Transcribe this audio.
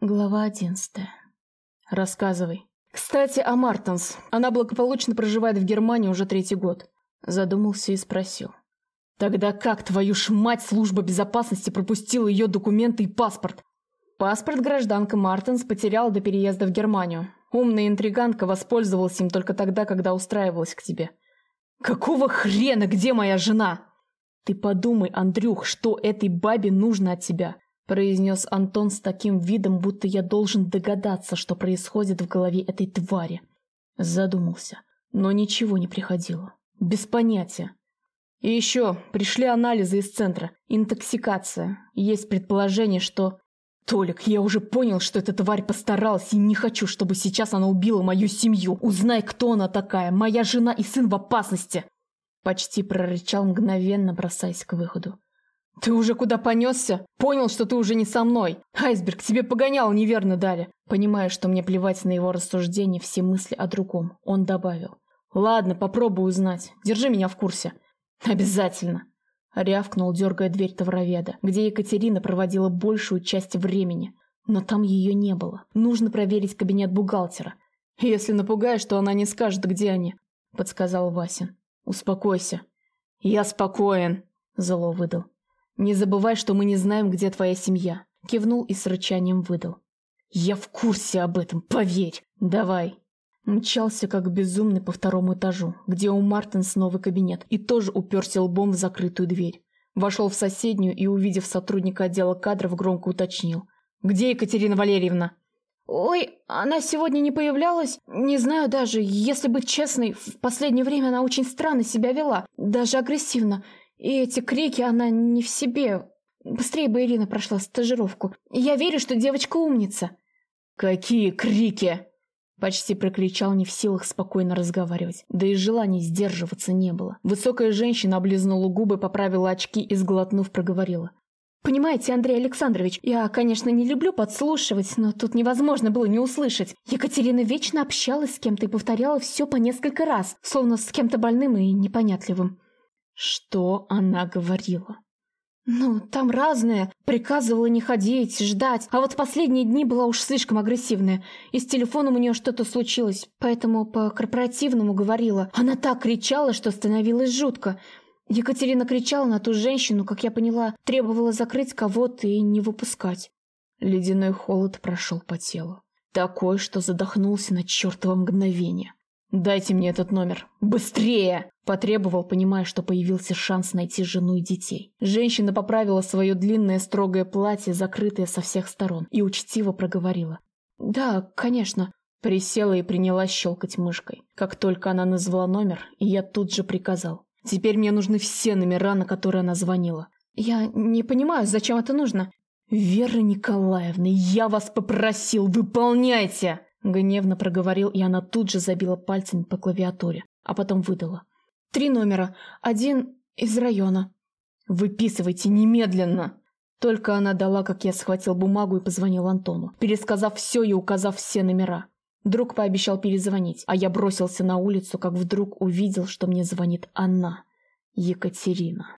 Глава одиннадцатая. Рассказывай. Кстати, о Мартенс. Она благополучно проживает в Германии уже третий год. Задумался и спросил. Тогда как, твою ж мать, служба безопасности пропустила ее документы и паспорт? Паспорт гражданка Мартенс потеряла до переезда в Германию. Умная интриганка воспользовалась им только тогда, когда устраивалась к тебе. Какого хрена, где моя жена? Ты подумай, Андрюх, что этой бабе нужно от тебя произнес Антон с таким видом, будто я должен догадаться, что происходит в голове этой твари. Задумался, но ничего не приходило. Без понятия. И еще, пришли анализы из центра. Интоксикация. Есть предположение, что... Толик, я уже понял, что эта тварь постаралась, и не хочу, чтобы сейчас она убила мою семью. Узнай, кто она такая. Моя жена и сын в опасности. Почти прорычал мгновенно, бросаясь к выходу. «Ты уже куда понесся? Понял, что ты уже не со мной. Айсберг, тебе погонял неверно дали». Понимая, что мне плевать на его рассуждения, все мысли о другом, он добавил. «Ладно, попробую узнать. Держи меня в курсе». «Обязательно». Рявкнул, дергая дверь Тавроведа, где Екатерина проводила большую часть времени. Но там ее не было. Нужно проверить кабинет бухгалтера. «Если напугаешь, то она не скажет, где они», — подсказал Васин. «Успокойся». «Я спокоен», — зло выдал. «Не забывай, что мы не знаем, где твоя семья», — кивнул и с рычанием выдал. «Я в курсе об этом, поверь! Давай!» Мчался как безумный по второму этажу, где у Мартинс новый кабинет, и тоже уперся лбом в закрытую дверь. Вошел в соседнюю и, увидев сотрудника отдела кадров, громко уточнил. «Где Екатерина Валерьевна?» «Ой, она сегодня не появлялась. Не знаю даже, если быть честной, в последнее время она очень странно себя вела, даже агрессивно. И эти крики, она не в себе. Быстрее бы Ирина прошла стажировку. Я верю, что девочка умница. «Какие крики!» Почти прокричал, не в силах спокойно разговаривать. Да и желания сдерживаться не было. Высокая женщина облизнула губы, поправила очки и, сглотнув, проговорила. «Понимаете, Андрей Александрович, я, конечно, не люблю подслушивать, но тут невозможно было не услышать. Екатерина вечно общалась с кем-то и повторяла все по несколько раз, словно с кем-то больным и непонятливым. Что она говорила? Ну, там разное. Приказывала не ходить, ждать. А вот последние дни была уж слишком агрессивная. И с телефоном у нее что-то случилось, поэтому по-корпоративному говорила. Она так кричала, что становилось жутко. Екатерина кричала на ту женщину, как я поняла, требовала закрыть кого-то и не выпускать. Ледяной холод прошел по телу. Такой, что задохнулся на чертово мгновение. «Дайте мне этот номер! Быстрее!» Потребовал, понимая, что появился шанс найти жену и детей. Женщина поправила свое длинное строгое платье, закрытое со всех сторон, и учтиво проговорила. «Да, конечно». Присела и принялась щелкать мышкой. Как только она назвала номер, я тут же приказал. «Теперь мне нужны все номера, на которые она звонила». «Я не понимаю, зачем это нужно?» «Вера Николаевна, я вас попросил, выполняйте!» Гневно проговорил, и она тут же забила пальцами по клавиатуре, а потом выдала. «Три номера. Один из района». «Выписывайте немедленно!» Только она дала, как я схватил бумагу и позвонил Антону, пересказав все и указав все номера. Друг пообещал перезвонить, а я бросился на улицу, как вдруг увидел, что мне звонит она, Екатерина.